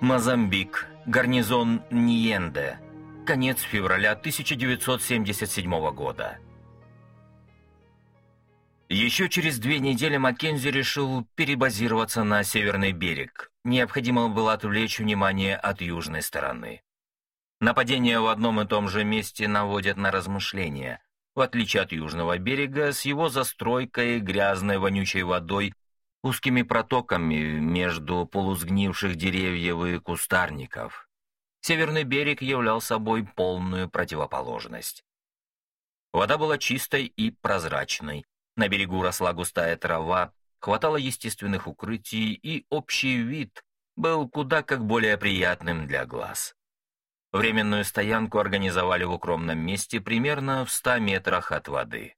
Мозамбик. Гарнизон Ниенде. Конец февраля 1977 года. Еще через две недели Маккензи решил перебазироваться на северный берег. Необходимо было отвлечь внимание от южной стороны. Нападения в одном и том же месте наводят на размышления. В отличие от южного берега, с его застройкой, грязной вонючей водой узкими протоками между полусгнивших деревьев и кустарников. Северный берег являл собой полную противоположность. Вода была чистой и прозрачной, на берегу росла густая трава, хватало естественных укрытий, и общий вид был куда как более приятным для глаз. Временную стоянку организовали в укромном месте примерно в ста метрах от воды.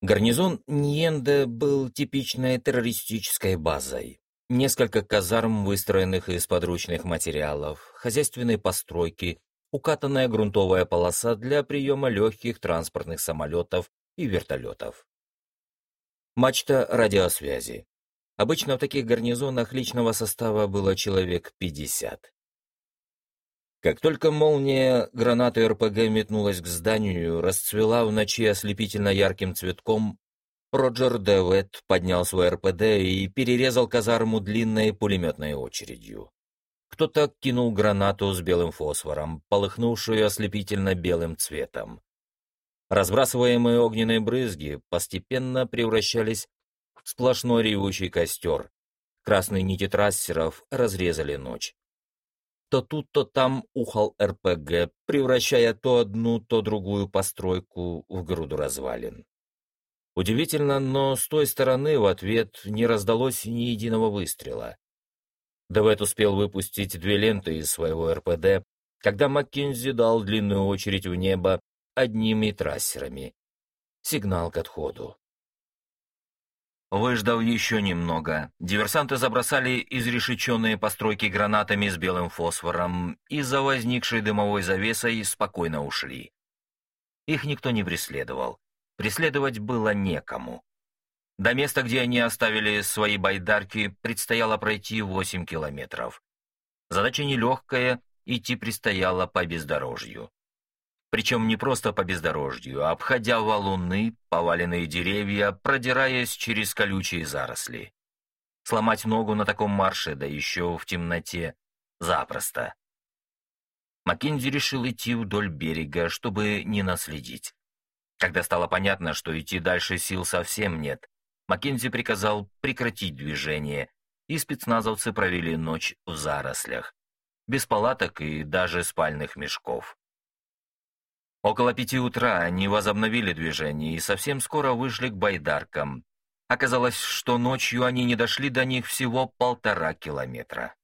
Гарнизон Ньенде был типичной террористической базой. Несколько казарм, выстроенных из подручных материалов, хозяйственные постройки, укатанная грунтовая полоса для приема легких транспортных самолетов и вертолетов. Мачта радиосвязи. Обычно в таких гарнизонах личного состава было человек 50. Как только молния гранаты РПГ метнулась к зданию, расцвела в ночи ослепительно ярким цветком, Роджер Девет поднял свой РПД и перерезал казарму длинной пулеметной очередью. Кто-то кинул гранату с белым фосфором, полыхнувшую ослепительно белым цветом. Разбрасываемые огненные брызги постепенно превращались в сплошной ревущий костер. Красные нити трассеров разрезали ночь. То тут, то там ухал РПГ, превращая то одну, то другую постройку в груду развалин. Удивительно, но с той стороны в ответ не раздалось ни единого выстрела. Давет успел выпустить две ленты из своего РПД, когда Маккензи дал длинную очередь в небо одними трассерами. Сигнал к отходу. Выждав еще немного, диверсанты забросали изрешеченные постройки гранатами с белым фосфором и за возникшей дымовой завесой спокойно ушли. Их никто не преследовал. Преследовать было некому. До места, где они оставили свои байдарки, предстояло пройти 8 километров. Задача нелегкая, идти предстояло по бездорожью. Причем не просто по бездорожью, а обходя валуны, поваленные деревья, продираясь через колючие заросли. Сломать ногу на таком марше, да еще в темноте, запросто. Маккензи решил идти вдоль берега, чтобы не наследить. Когда стало понятно, что идти дальше сил совсем нет, Маккензи приказал прекратить движение, и спецназовцы провели ночь в зарослях, без палаток и даже спальных мешков. Около пяти утра они возобновили движение и совсем скоро вышли к байдаркам. Оказалось, что ночью они не дошли до них всего полтора километра.